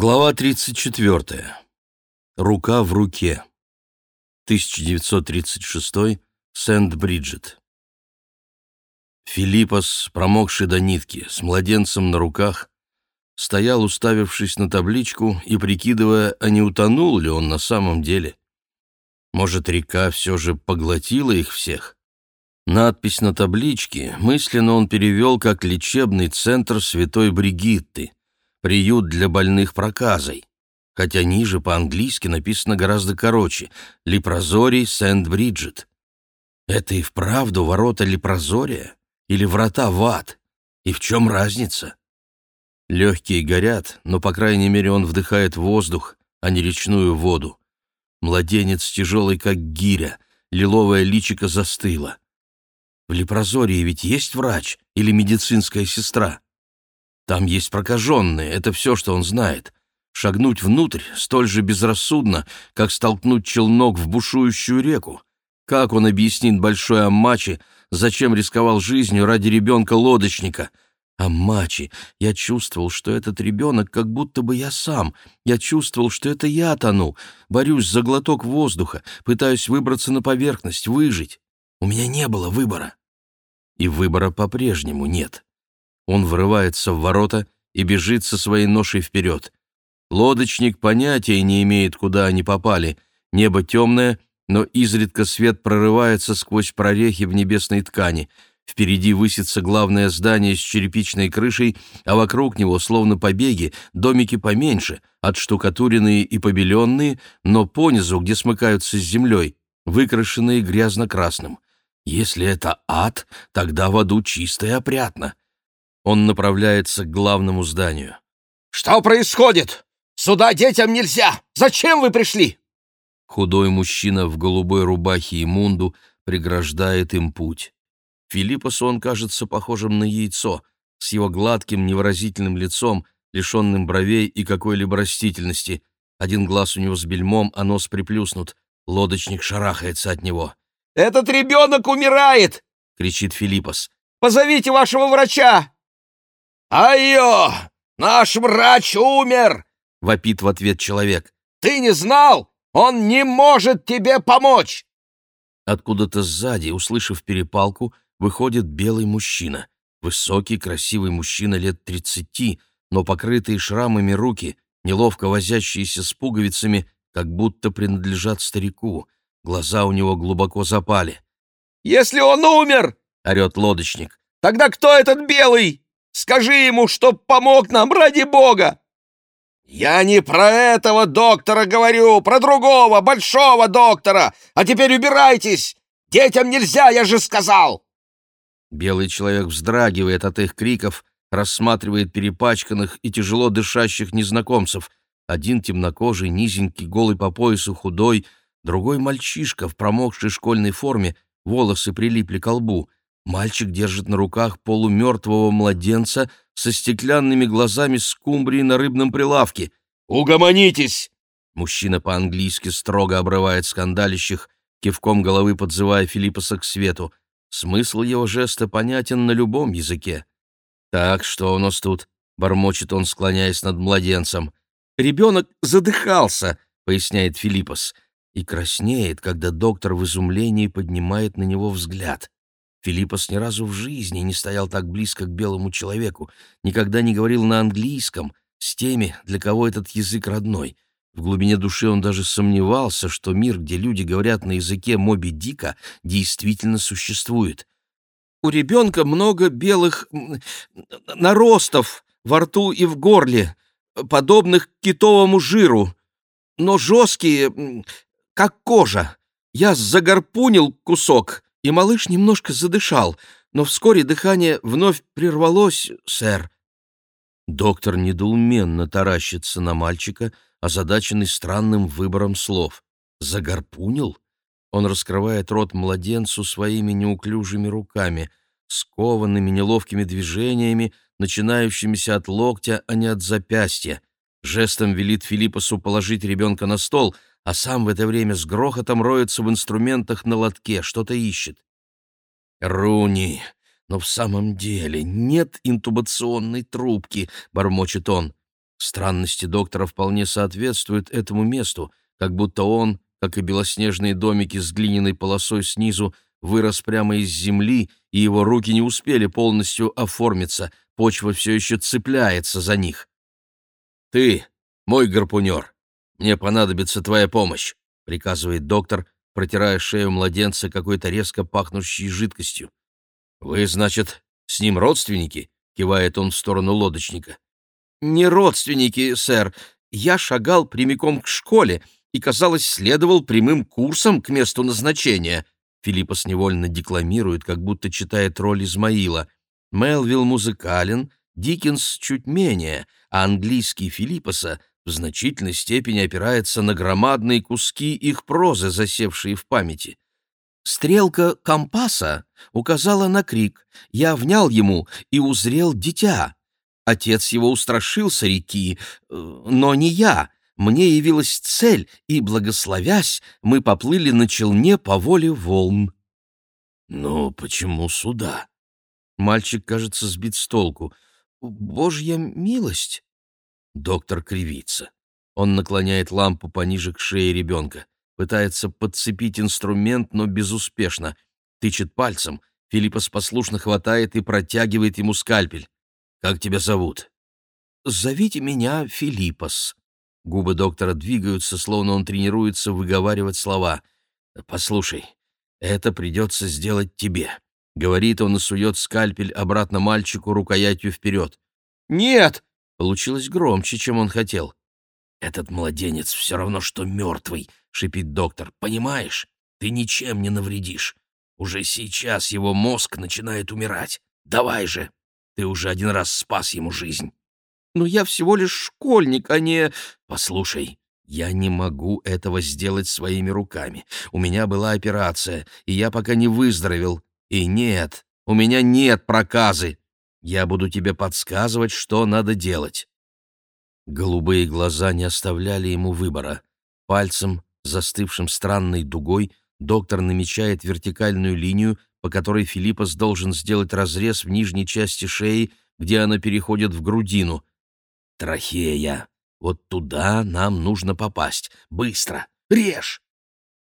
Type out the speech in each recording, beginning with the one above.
Глава 34. Рука в руке. 1936. Сент-Бриджит. Филиппос, промокший до нитки, с младенцем на руках, стоял, уставившись на табличку и прикидывая, а не утонул ли он на самом деле. Может, река все же поглотила их всех? Надпись на табличке мысленно он перевел как «Лечебный центр Святой Бригитты», приют для больных проказой, хотя ниже по-английски написано гораздо короче «Лепрозорий Сент-Бриджит». Это и вправду ворота Лепрозория или врата в ад? И в чем разница? Легкие горят, но, по крайней мере, он вдыхает воздух, а не речную воду. Младенец тяжелый, как гиря, лиловое личико застыло. В Лепрозории ведь есть врач или медицинская сестра? Там есть прокаженные, это все, что он знает. Шагнуть внутрь столь же безрассудно, как столкнуть челнок в бушующую реку. Как он объяснит большой Аммачи, зачем рисковал жизнью ради ребенка-лодочника? Аммачи, я чувствовал, что этот ребенок как будто бы я сам. Я чувствовал, что это я тону. Борюсь за глоток воздуха, пытаюсь выбраться на поверхность, выжить. У меня не было выбора. И выбора по-прежнему нет. Он врывается в ворота и бежит со своей ношей вперед. Лодочник понятия не имеет, куда они попали. Небо темное, но изредка свет прорывается сквозь прорехи в небесной ткани. Впереди высится главное здание с черепичной крышей, а вокруг него, словно побеги, домики поменьше, отштукатуренные и побеленные, но понизу, где смыкаются с землей, выкрашенные грязно-красным. Если это ад, тогда в аду чисто и опрятно. Он направляется к главному зданию. «Что происходит? Сюда детям нельзя! Зачем вы пришли?» Худой мужчина в голубой рубахе и мунду преграждает им путь. Филиппосу он кажется похожим на яйцо, с его гладким невыразительным лицом, лишенным бровей и какой-либо растительности. Один глаз у него с бельмом, а нос приплюснут. Лодочник шарахается от него. «Этот ребенок умирает!» — кричит Филиппос. «Позовите вашего врача!» «Айо! Наш врач умер!» — вопит в ответ человек. «Ты не знал? Он не может тебе помочь!» Откуда-то сзади, услышав перепалку, выходит белый мужчина. Высокий, красивый мужчина лет тридцати, но покрытые шрамами руки, неловко возящиеся с пуговицами, как будто принадлежат старику. Глаза у него глубоко запали. «Если он умер!» — орет лодочник. «Тогда кто этот белый?» Скажи ему, чтоб помог нам, ради бога!» «Я не про этого доктора говорю, про другого, большого доктора! А теперь убирайтесь! Детям нельзя, я же сказал!» Белый человек вздрагивает от их криков, рассматривает перепачканных и тяжело дышащих незнакомцев. Один темнокожий, низенький, голый по поясу, худой, другой мальчишка в промокшей школьной форме, волосы прилипли к лбу. Мальчик держит на руках полумертвого младенца со стеклянными глазами скумбрии на рыбном прилавке. «Угомонитесь!» Мужчина по-английски строго обрывает скандалищих, кивком головы подзывая Филиппаса к свету. Смысл его жеста понятен на любом языке. «Так, что у нас тут?» — бормочет он, склоняясь над младенцем. «Ребенок задыхался», — поясняет Филиппос, и краснеет, когда доктор в изумлении поднимает на него взгляд. Филиппос ни разу в жизни не стоял так близко к белому человеку, никогда не говорил на английском с теми, для кого этот язык родной. В глубине души он даже сомневался, что мир, где люди говорят на языке Моби Дика, действительно существует. «У ребенка много белых наростов во рту и в горле, подобных китовому жиру, но жесткие, как кожа. Я загорпунил кусок» и малыш немножко задышал, но вскоре дыхание вновь прервалось, сэр. Доктор недоуменно таращится на мальчика, озадаченный странным выбором слов. «Загорпунил?» Он раскрывает рот младенцу своими неуклюжими руками, скованными неловкими движениями, начинающимися от локтя, а не от запястья. Жестом велит Филиппосу положить ребенка на стол — а сам в это время с грохотом роется в инструментах на лотке, что-то ищет. «Руни, но в самом деле нет интубационной трубки», — бормочет он. Странности доктора вполне соответствуют этому месту, как будто он, как и белоснежные домики с глиняной полосой снизу, вырос прямо из земли, и его руки не успели полностью оформиться, почва все еще цепляется за них. «Ты, мой гарпунер, мне понадобится твоя помощь», — приказывает доктор, протирая шею младенца какой-то резко пахнущей жидкостью. «Вы, значит, с ним родственники?» — кивает он в сторону лодочника. «Не родственники, сэр. Я шагал прямиком к школе и, казалось, следовал прямым курсом к месту назначения», Филиппос невольно декламирует, как будто читает роль Измаила. Мелвилл музыкален, Диккенс чуть менее, а английский Филиппоса в значительной степени опирается на громадные куски их прозы, засевшие в памяти. Стрелка компаса указала на крик. Я внял ему и узрел дитя. Отец его устрашился реки, э, но не я. Мне явилась цель, и, благословясь, мы поплыли на челне по воле волн. «Но почему сюда?» Мальчик, кажется, сбит с толку. «Божья милость!» Доктор кривится. Он наклоняет лампу пониже к шее ребенка. Пытается подцепить инструмент, но безуспешно. Тычет пальцем. Филиппос послушно хватает и протягивает ему скальпель. «Как тебя зовут?» «Зовите меня Филиппос», Губы доктора двигаются, словно он тренируется выговаривать слова. «Послушай, это придется сделать тебе», — говорит он и сует скальпель обратно мальчику рукоятью вперед. «Нет!» — получилось громче, чем он хотел. «Этот младенец все равно, что мертвый», — шипит доктор. «Понимаешь? Ты ничем не навредишь. Уже сейчас его мозг начинает умирать. Давай же! Ты уже один раз спас ему жизнь». «Но я всего лишь школьник, а не...» «Послушай, я не могу этого сделать своими руками. У меня была операция, и я пока не выздоровел. И нет, у меня нет проказы. Я буду тебе подсказывать, что надо делать». Голубые глаза не оставляли ему выбора. Пальцем, застывшим странной дугой, доктор намечает вертикальную линию, по которой Филиппос должен сделать разрез в нижней части шеи, где она переходит в грудину. Трахея. Вот туда нам нужно попасть. Быстро. Режь!»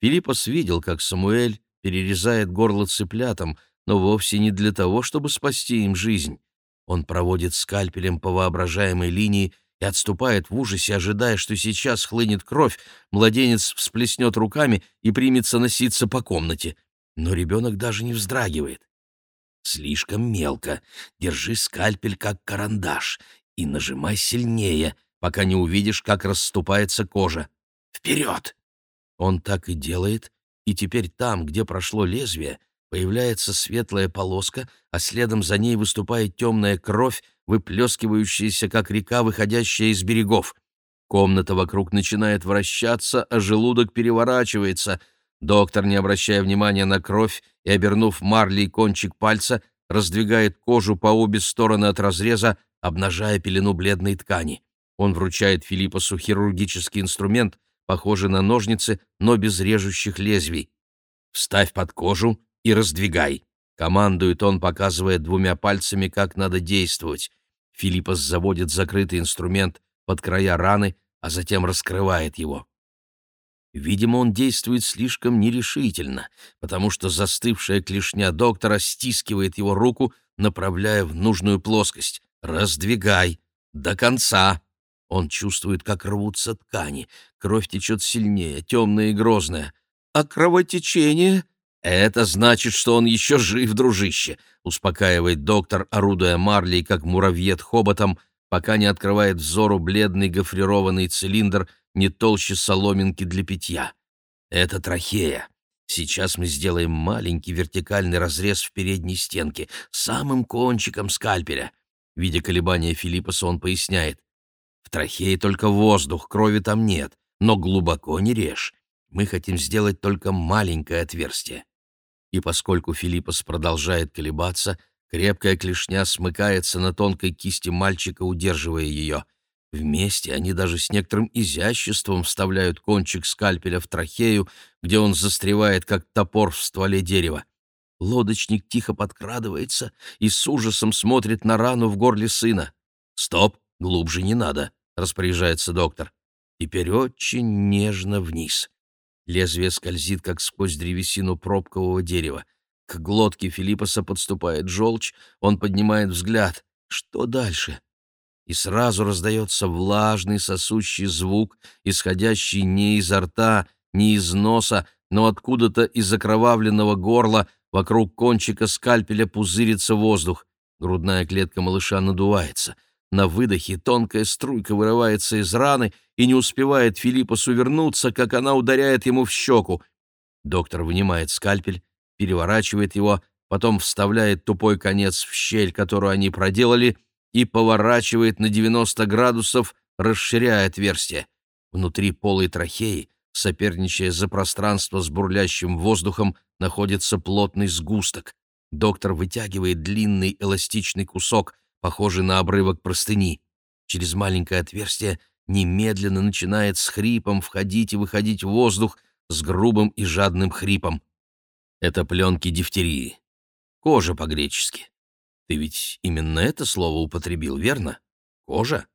Филиппос видел, как Самуэль перерезает горло цыплятам, но вовсе не для того, чтобы спасти им жизнь. Он проводит скальпелем по воображаемой линии и отступает в ужасе, ожидая, что сейчас хлынет кровь, младенец всплеснет руками и примется носиться по комнате. Но ребенок даже не вздрагивает. «Слишком мелко. Держи скальпель, как карандаш и нажимай сильнее, пока не увидишь, как расступается кожа. Вперед! Он так и делает, и теперь там, где прошло лезвие, появляется светлая полоска, а следом за ней выступает темная кровь, выплескивающаяся, как река, выходящая из берегов. Комната вокруг начинает вращаться, а желудок переворачивается. Доктор, не обращая внимания на кровь и обернув марлей кончик пальца, раздвигает кожу по обе стороны от разреза, обнажая пелену бледной ткани. Он вручает Филиппосу хирургический инструмент, похожий на ножницы, но без режущих лезвий. «Вставь под кожу и раздвигай», — командует он, показывая двумя пальцами, как надо действовать. Филиппос заводит закрытый инструмент под края раны, а затем раскрывает его. Видимо, он действует слишком нерешительно, потому что застывшая клешня доктора стискивает его руку, направляя в нужную плоскость. «Раздвигай! До конца!» Он чувствует, как рвутся ткани. Кровь течет сильнее, темная и грозная. «А кровотечение?» «Это значит, что он еще жив, дружище», — успокаивает доктор, орудуя марлей, как муравьед хоботом, пока не открывает взору бледный гофрированный цилиндр не толще соломинки для питья. «Это трахея. Сейчас мы сделаем маленький вертикальный разрез в передней стенке, самым кончиком скальпеля. Видя колебания Филиппаса, он поясняет. «В трахее только воздух, крови там нет, но глубоко не режь. Мы хотим сделать только маленькое отверстие». И поскольку Филиппос продолжает колебаться, крепкая клешня смыкается на тонкой кисти мальчика, удерживая ее. Вместе они даже с некоторым изяществом вставляют кончик скальпеля в трахею, где он застревает, как топор в стволе дерева. Лодочник тихо подкрадывается и с ужасом смотрит на рану в горле сына. «Стоп, глубже не надо», — распоряжается доктор. Теперь очень нежно вниз. Лезвие скользит, как сквозь древесину пробкового дерева. К глотке Филиппоса подступает желчь, он поднимает взгляд. Что дальше? И сразу раздается влажный сосущий звук, исходящий не изо рта, не из носа, но откуда-то из окровавленного горла вокруг кончика скальпеля пузырится воздух. Грудная клетка малыша надувается. На выдохе тонкая струйка вырывается из раны и не успевает Филиппос увернуться, как она ударяет ему в щеку. Доктор вынимает скальпель, переворачивает его, потом вставляет тупой конец в щель, которую они проделали, и поворачивает на 90 градусов, расширяя отверстие. Внутри полой трахеи соперничая за пространство с бурлящим воздухом, находится плотный сгусток. Доктор вытягивает длинный эластичный кусок, похожий на обрывок простыни. Через маленькое отверстие немедленно начинает с хрипом входить и выходить воздух с грубым и жадным хрипом. Это пленки дифтерии. Кожа по-гречески. Ты ведь именно это слово употребил, верно? Кожа?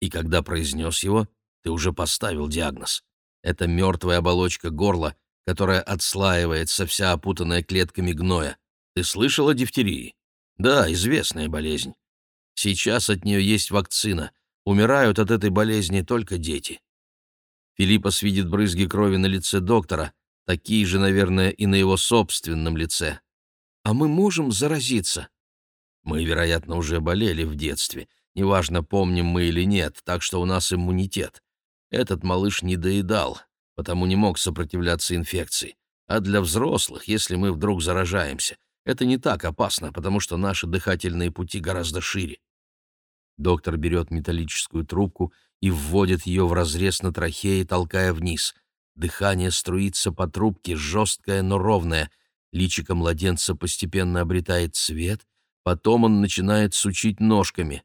И когда произнес его, ты уже поставил диагноз. Это мертвая оболочка горла, которая отслаивается, вся опутанная клетками гноя. Ты слышал о дифтерии? Да, известная болезнь. Сейчас от нее есть вакцина. Умирают от этой болезни только дети. Филиппос видит брызги крови на лице доктора, такие же, наверное, и на его собственном лице. А мы можем заразиться? Мы, вероятно, уже болели в детстве. Неважно, помним мы или нет, так что у нас иммунитет. Этот малыш не доедал, потому не мог сопротивляться инфекции. А для взрослых, если мы вдруг заражаемся, это не так опасно, потому что наши дыхательные пути гораздо шире. Доктор берет металлическую трубку и вводит ее в разрез на трахее, толкая вниз. Дыхание струится по трубке, жесткое, но ровное. Личико младенца постепенно обретает цвет, потом он начинает сучить ножками.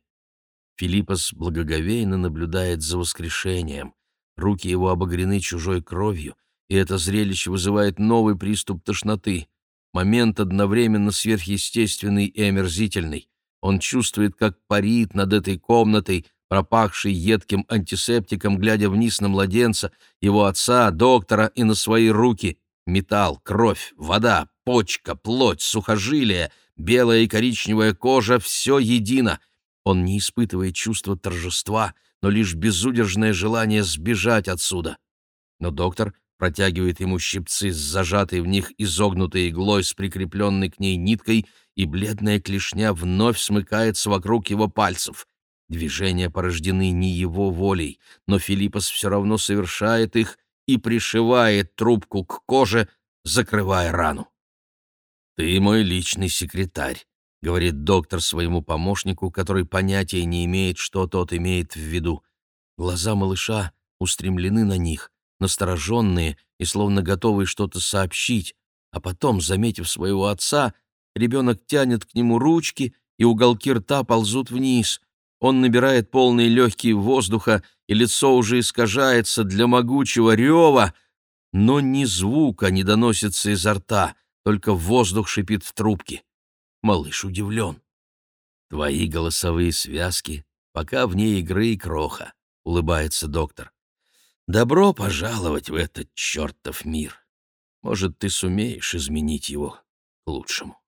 Филиппос благоговейно наблюдает за воскрешением. Руки его обогрены чужой кровью, и это зрелище вызывает новый приступ тошноты. Момент одновременно сверхъестественный и омерзительный. Он чувствует, как парит над этой комнатой, пропахший едким антисептиком, глядя вниз на младенца, его отца, доктора и на свои руки. Металл, кровь, вода, почка, плоть, сухожилия, белая и коричневая кожа — все едино — он не испытывает чувства торжества, но лишь безудержное желание сбежать отсюда. Но доктор протягивает ему щипцы с зажатой в них изогнутой иглой с прикрепленной к ней ниткой, и бледная клешня вновь смыкается вокруг его пальцев. Движения порождены не его волей, но Филиппос все равно совершает их и пришивает трубку к коже, закрывая рану. «Ты мой личный секретарь», говорит доктор своему помощнику, который понятия не имеет, что тот имеет в виду. Глаза малыша устремлены на них, настороженные и словно готовые что-то сообщить, а потом, заметив своего отца, ребенок тянет к нему ручки, и уголки рта ползут вниз. Он набирает полные легкие воздуха, и лицо уже искажается для могучего рева, но ни звука не доносится изо рта, только воздух шипит в трубке. Малыш удивлен. «Твои голосовые связки, пока вне игры и кроха», — улыбается доктор. «Добро пожаловать в этот чертов мир. Может, ты сумеешь изменить его к лучшему».